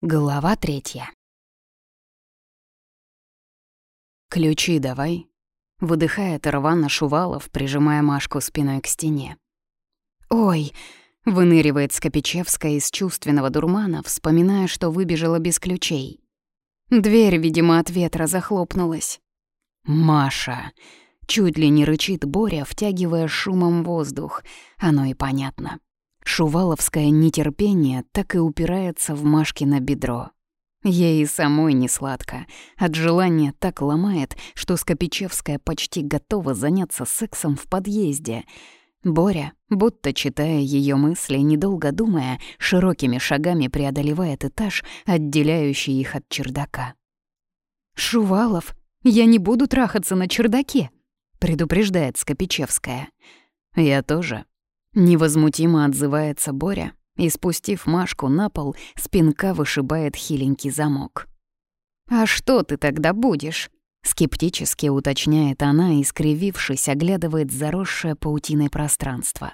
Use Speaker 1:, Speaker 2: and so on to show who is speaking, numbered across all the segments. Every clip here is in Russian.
Speaker 1: Глава третья. «Ключи давай», — выдыхает рвано Шувалов, прижимая Машку спиной к стене. «Ой!» — выныривает Скопичевская из чувственного дурмана, вспоминая, что выбежала без ключей. Дверь, видимо, от ветра захлопнулась. «Маша!» — чуть ли не рычит Боря, втягивая шумом воздух. Оно и понятно. Шуваловское нетерпение так и упирается в Машкино бедро. Ей и самой не сладко. От желания так ломает, что Скопичевская почти готова заняться сексом в подъезде. Боря, будто читая ее мысли, недолго думая, широкими шагами преодолевает этаж, отделяющий их от чердака. «Шувалов, я не буду трахаться на чердаке», — предупреждает Скопичевская. «Я тоже», Невозмутимо отзывается Боря и, спустив Машку на пол, спинка вышибает хиленький замок. «А что ты тогда будешь?» Скептически уточняет она и, скривившись, оглядывает заросшее паутиной пространство.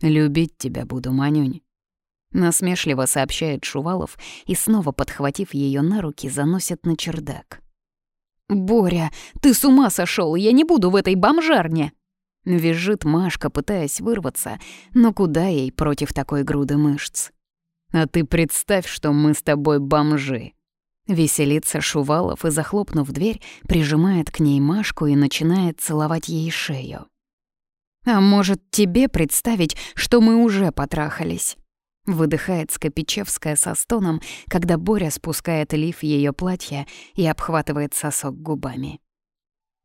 Speaker 1: «Любить тебя буду, Манюнь», — насмешливо сообщает Шувалов и, снова подхватив ее на руки, заносит на чердак. «Боря, ты с ума сошел! Я не буду в этой бомжарне!» Визжит Машка, пытаясь вырваться, но куда ей против такой груды мышц? «А ты представь, что мы с тобой бомжи!» Веселится Шувалов и, захлопнув дверь, прижимает к ней Машку и начинает целовать ей шею. «А может, тебе представить, что мы уже потрахались?» Выдыхает Скопичевская со стоном, когда Боря спускает лиф ее платья и обхватывает сосок губами.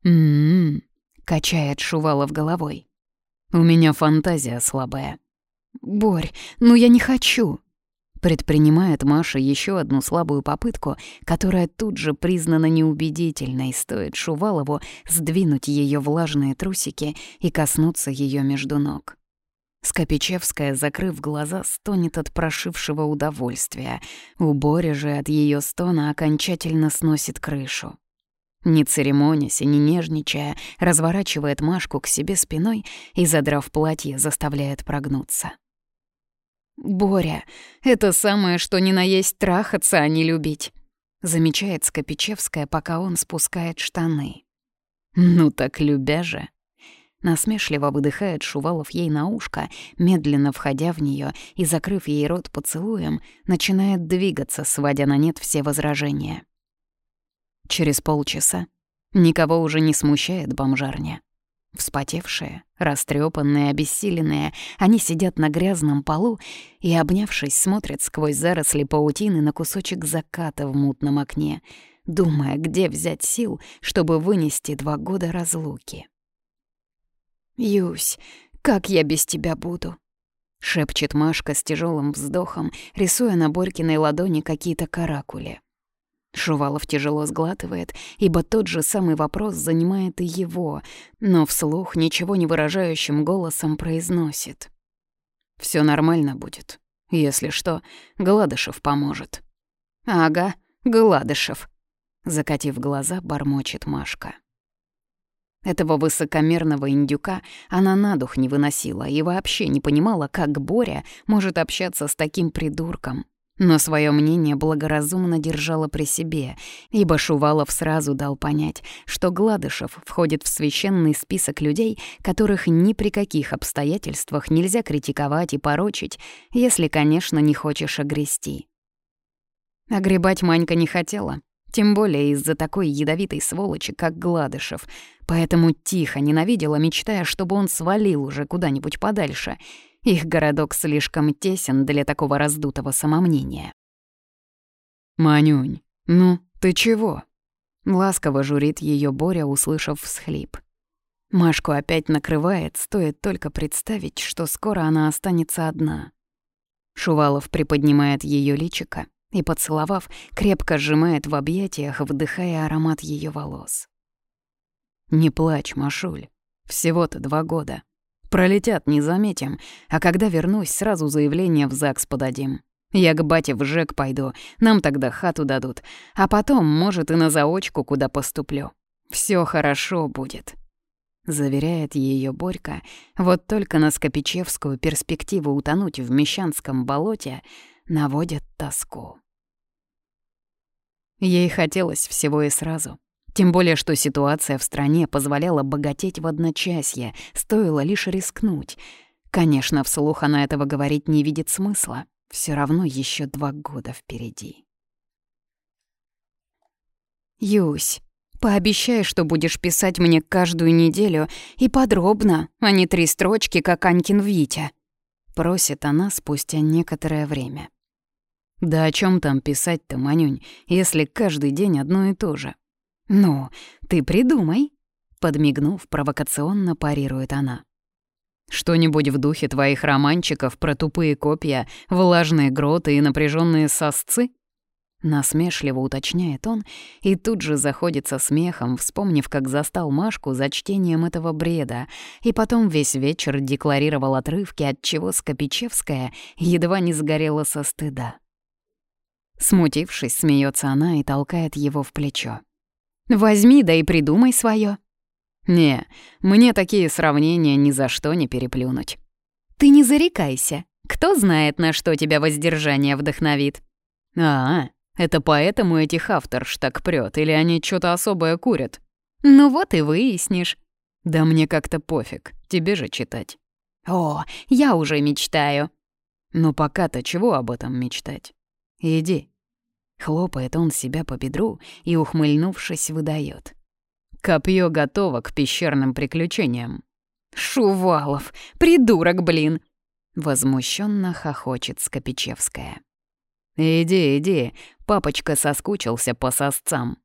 Speaker 1: «М-м-м», качает Шувалов головой. «У меня фантазия слабая». «Борь, ну я не хочу!» Предпринимает Маша еще одну слабую попытку, которая тут же признана неубедительной, стоит Шувалову сдвинуть ее влажные трусики и коснуться ее между ног. Скопичевская, закрыв глаза, стонет от прошившего удовольствия. У Бори же от ее стона окончательно сносит крышу. Не церемонясь и не нежничая, разворачивает Машку к себе спиной и, задрав платье, заставляет прогнуться. «Боря, это самое, что ни на есть трахаться, а не любить», замечает Скопичевская, пока он спускает штаны. «Ну так любя же». Насмешливо выдыхает Шувалов ей на ушко, медленно входя в нее и, закрыв ей рот поцелуем, начинает двигаться, сводя на нет все возражения. Через полчаса никого уже не смущает бомжарня. Вспотевшие, растрепанные, обессиленные, они сидят на грязном полу и, обнявшись, смотрят сквозь заросли паутины на кусочек заката в мутном окне, думая, где взять сил, чтобы вынести два года разлуки. «Юсь, как я без тебя буду?» — шепчет Машка с тяжелым вздохом, рисуя на Борькиной ладони какие-то каракули. Шувалов тяжело сглатывает, ибо тот же самый вопрос занимает и его, но вслух ничего не выражающим голосом произносит. Все нормально будет. Если что, Гладышев поможет». «Ага, Гладышев», — закатив глаза, бормочет Машка. Этого высокомерного индюка она на дух не выносила и вообще не понимала, как Боря может общаться с таким придурком но свое мнение благоразумно держала при себе, ибо Шувалов сразу дал понять, что Гладышев входит в священный список людей, которых ни при каких обстоятельствах нельзя критиковать и порочить, если, конечно, не хочешь огрести. Огребать Манька не хотела, тем более из-за такой ядовитой сволочи, как Гладышев, поэтому тихо ненавидела, мечтая, чтобы он свалил уже куда-нибудь подальше — их городок слишком тесен для такого раздутого самомнения. «Манюнь, ну, ты чего?» Ласково журит ее Боря, услышав всхлип. Машку опять накрывает, стоит только представить, что скоро она останется одна. Шувалов приподнимает ее личико и, поцеловав, крепко сжимает в объятиях, вдыхая аромат ее волос. «Не плачь, Машуль, всего-то два года. Пролетят, не заметим. А когда вернусь, сразу заявление в ЗАГС подадим. Я к бате в ЖЭК пойду, нам тогда хату дадут. А потом, может, и на заочку куда поступлю. Все хорошо будет. Заверяет ее Борька, вот только на Скопичевскую перспективу утонуть в Мещанском болоте наводит тоску. Ей хотелось всего и сразу. Тем более, что ситуация в стране позволяла богатеть в одночасье, стоило лишь рискнуть. Конечно, вслух она этого говорить не видит смысла. Все равно еще два года впереди. «Юсь, пообещай, что будешь писать мне каждую неделю и подробно, а не три строчки, как Анькин Витя», — просит она спустя некоторое время. «Да о чем там писать-то, Манюнь, если каждый день одно и то же?» «Ну, ты придумай», — подмигнув, провокационно парирует она. «Что-нибудь в духе твоих романчиков про тупые копья, влажные гроты и напряженные сосцы?» Насмешливо уточняет он и тут же заходит со смехом, вспомнив, как застал Машку за чтением этого бреда, и потом весь вечер декларировал отрывки, от чего Скопичевская едва не сгорела со стыда. Смутившись, смеется она и толкает его в плечо. «Возьми, да и придумай свое. «Не, мне такие сравнения ни за что не переплюнуть». «Ты не зарекайся. Кто знает, на что тебя воздержание вдохновит?» «А, это поэтому этих авторш так прёт, или они что-то особое курят?» «Ну вот и выяснишь». «Да мне как-то пофиг, тебе же читать». «О, я уже мечтаю». «Ну пока-то чего об этом мечтать? Иди». Хлопает он себя по бедру и, ухмыльнувшись, выдает. «Копье готово к пещерным приключениям». «Шувалов, придурок, блин!» Возмущенно хохочет Скопичевская. «Иди, иди, папочка соскучился по сосцам».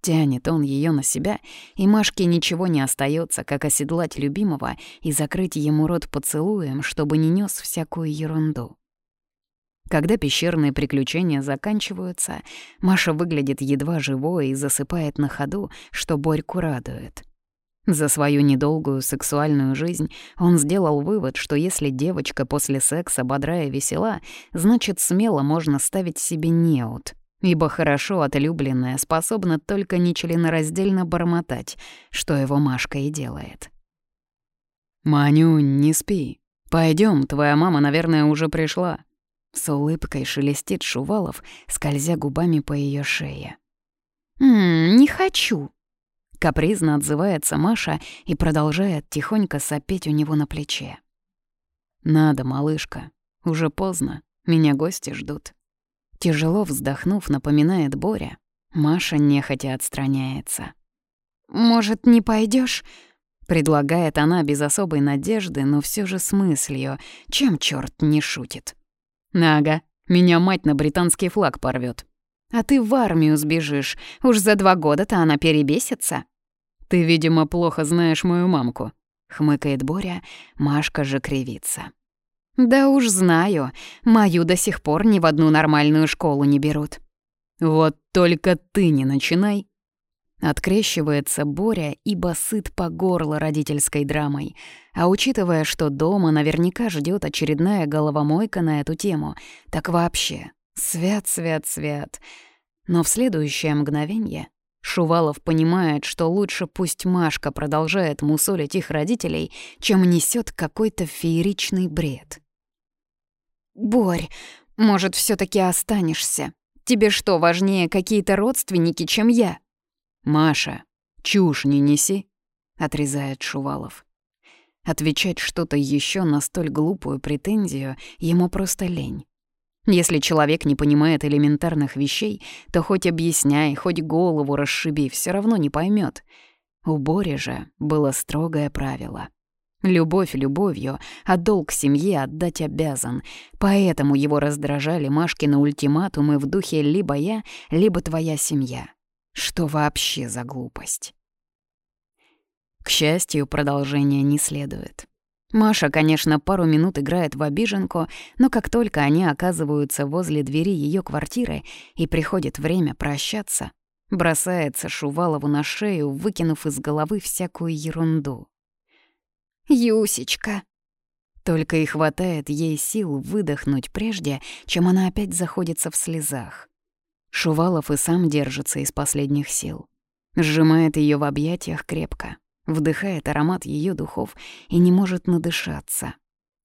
Speaker 1: Тянет он ее на себя, и Машке ничего не остается, как оседлать любимого и закрыть ему рот поцелуем, чтобы не нес всякую ерунду. Когда пещерные приключения заканчиваются, Маша выглядит едва живой и засыпает на ходу, что Борьку радует. За свою недолгую сексуальную жизнь он сделал вывод, что если девочка после секса бодрая и весела, значит, смело можно ставить себе неуд, ибо хорошо отлюбленная способна только нечленораздельно бормотать, что его Машка и делает. «Манюнь, не спи. Пойдем, твоя мама, наверное, уже пришла», с улыбкой шелестит Шувалов, скользя губами по ее шее. «Ммм, не хочу», Капризно отзывается Маша и продолжает тихонько сопеть у него на плече. «Надо, малышка. Уже поздно. Меня гости ждут». Тяжело вздохнув, напоминает Боря. Маша нехотя отстраняется. «Может, не пойдешь? Предлагает она без особой надежды, но все же с мыслью, чем черт не шутит. «Ага, меня мать на британский флаг порвет. А ты в армию сбежишь. Уж за два года-то она перебесится. Ты, видимо, плохо знаешь мою мамку. Хмыкает Боря, Машка же кривится. Да уж знаю, мою до сих пор ни в одну нормальную школу не берут. Вот только ты не начинай. Открещивается Боря, ибо сыт по горло родительской драмой. А учитывая, что дома наверняка ждет очередная головомойка на эту тему, так вообще Свят, свят, свят. Но в следующее мгновение Шувалов понимает, что лучше пусть Машка продолжает мусолить их родителей, чем несет какой-то фееричный бред. «Борь, может, все таки останешься? Тебе что, важнее какие-то родственники, чем я?» «Маша, чушь не неси», — отрезает Шувалов. Отвечать что-то еще на столь глупую претензию ему просто лень. Если человек не понимает элементарных вещей, то хоть объясняй, хоть голову расшиби, все равно не поймет. У Бори же было строгое правило. Любовь любовью, а долг семье отдать обязан. Поэтому его раздражали Машкины ультиматумы в духе «либо я, либо твоя семья». Что вообще за глупость? К счастью, продолжения не следует. Маша, конечно, пару минут играет в обиженку, но как только они оказываются возле двери ее квартиры и приходит время прощаться, бросается Шувалову на шею, выкинув из головы всякую ерунду. «Юсечка!» Только и хватает ей сил выдохнуть прежде, чем она опять заходится в слезах. Шувалов и сам держится из последних сил. Сжимает ее в объятиях крепко вдыхает аромат ее духов и не может надышаться.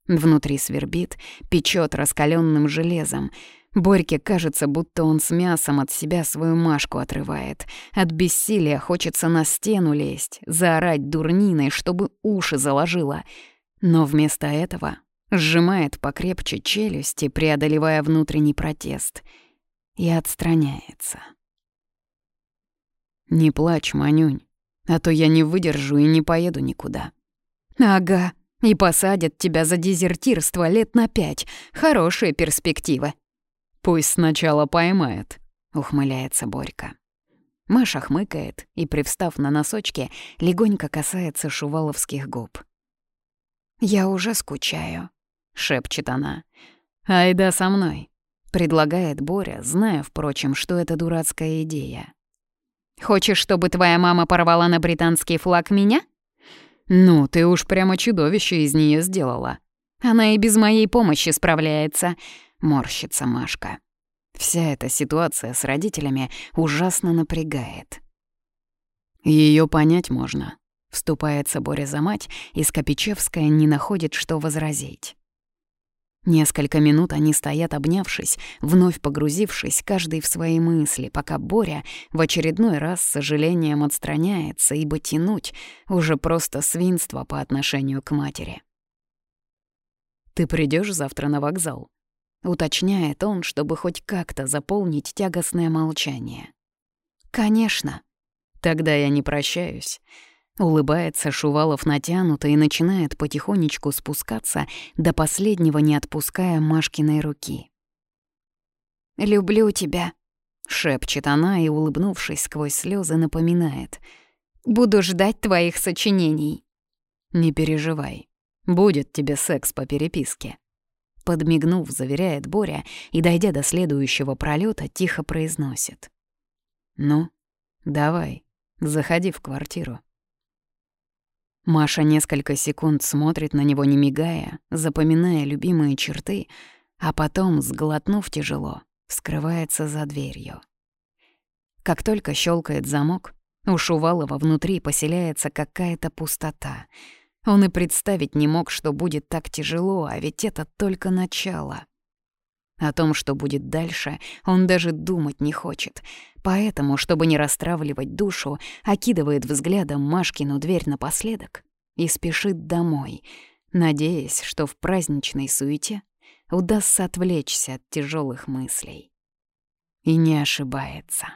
Speaker 1: Внутри свербит, печет раскаленным железом. Борьке кажется, будто он с мясом от себя свою Машку отрывает. От бессилия хочется на стену лезть, заорать дурниной, чтобы уши заложило. Но вместо этого сжимает покрепче челюсти, преодолевая внутренний протест, и отстраняется. «Не плачь, Манюнь, а то я не выдержу и не поеду никуда». «Ага, и посадят тебя за дезертирство лет на пять. Хорошая перспектива». «Пусть сначала поймает», — ухмыляется Борька. Маша хмыкает и, привстав на носочки, легонько касается шуваловских губ. «Я уже скучаю», — шепчет она. «Айда со мной», — предлагает Боря, зная, впрочем, что это дурацкая идея. «Хочешь, чтобы твоя мама порвала на британский флаг меня?» «Ну, ты уж прямо чудовище из нее сделала». «Она и без моей помощи справляется», Морщится Машка. Вся эта ситуация с родителями ужасно напрягает. Ее понять можно. Вступается Боря за мать, и Скопичевская не находит, что возразить. Несколько минут они стоят обнявшись, вновь погрузившись каждый в свои мысли, пока Боря в очередной раз с сожалением отстраняется, ибо тянуть уже просто свинство по отношению к матери. «Ты придешь завтра на вокзал?» Уточняет он, чтобы хоть как-то заполнить тягостное молчание. «Конечно. Тогда я не прощаюсь». Улыбается Шувалов натянуто и начинает потихонечку спускаться, до последнего не отпуская Машкиной руки. «Люблю тебя», — шепчет она и, улыбнувшись сквозь слезы, напоминает. «Буду ждать твоих сочинений». «Не переживай, будет тебе секс по переписке». Подмигнув, заверяет Боря и, дойдя до следующего пролета, тихо произносит. «Ну, давай, заходи в квартиру». Маша несколько секунд смотрит на него, не мигая, запоминая любимые черты, а потом, сглотнув тяжело, скрывается за дверью. Как только щелкает замок, у Шувалова внутри поселяется какая-то пустота — он и представить не мог, что будет так тяжело, а ведь это только начало. О том, что будет дальше, он даже думать не хочет. Поэтому, чтобы не расстравливать душу, окидывает взглядом Машкину дверь напоследок и спешит домой, надеясь, что в праздничной суете удастся отвлечься от тяжелых мыслей. И не ошибается.